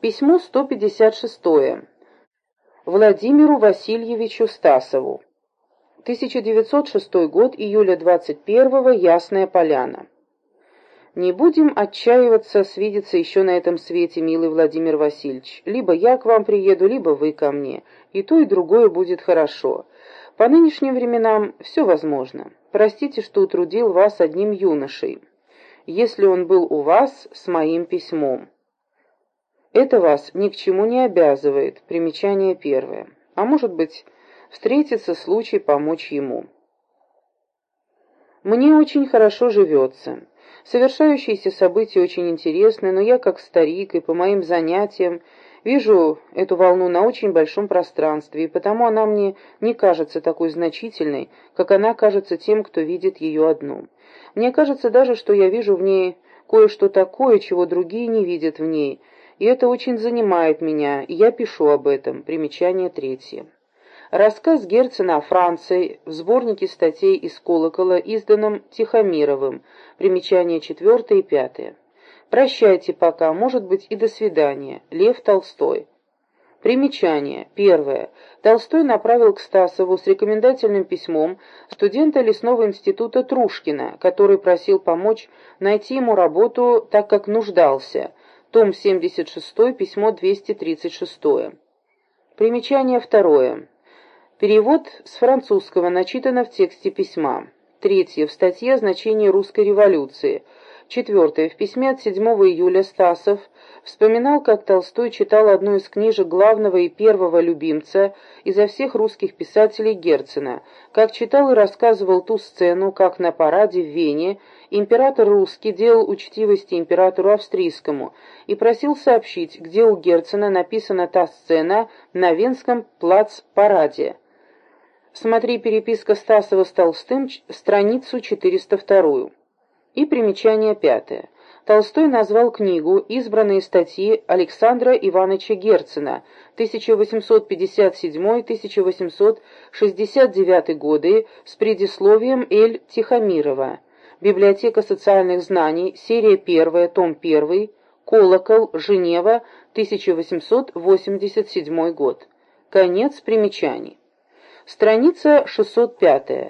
Письмо 156. Владимиру Васильевичу Стасову. 1906 год, июля 21 Ясная Поляна. Не будем отчаиваться свидеться еще на этом свете, милый Владимир Васильевич. Либо я к вам приеду, либо вы ко мне. И то, и другое будет хорошо. По нынешним временам все возможно. Простите, что утрудил вас одним юношей. Если он был у вас с моим письмом. Это вас ни к чему не обязывает, примечание первое. А может быть, встретится случай помочь ему. Мне очень хорошо живется. Совершающиеся события очень интересны, но я, как старик, и по моим занятиям, вижу эту волну на очень большом пространстве, и потому она мне не кажется такой значительной, как она кажется тем, кто видит ее одну. Мне кажется даже, что я вижу в ней кое-что такое, чего другие не видят в ней, и это очень занимает меня, и я пишу об этом. Примечание третье. Рассказ Герцена о Франции в сборнике статей из «Колокола», изданном Тихомировым. Примечание четвертое и пятое. Прощайте пока, может быть и до свидания. Лев Толстой. Примечание. Первое. Толстой направил к Стасову с рекомендательным письмом студента лесного института Трушкина, который просил помочь найти ему работу, так как нуждался – том 76, письмо 236. Примечание второе. Перевод с французского начитано в тексте письма. Третье. В статье «Значение русской революции». Четвертое. В письме от 7 июля Стасов вспоминал, как Толстой читал одну из книжек главного и первого любимца изо всех русских писателей Герцена, как читал и рассказывал ту сцену, как на параде в Вене император русский делал учтивости императору австрийскому и просил сообщить, где у Герцена написана та сцена на Венском плац-параде. Смотри переписка Стасова с Толстым, страницу 402. И примечание пятое. Толстой назвал книгу «Избранные статьи Александра Ивановича Герцена 1857-1869 годы с предисловием Эль Тихомирова. Библиотека социальных знаний, серия 1, том 1, Колокол, Женева, 1887 год. Конец примечаний. Страница 605.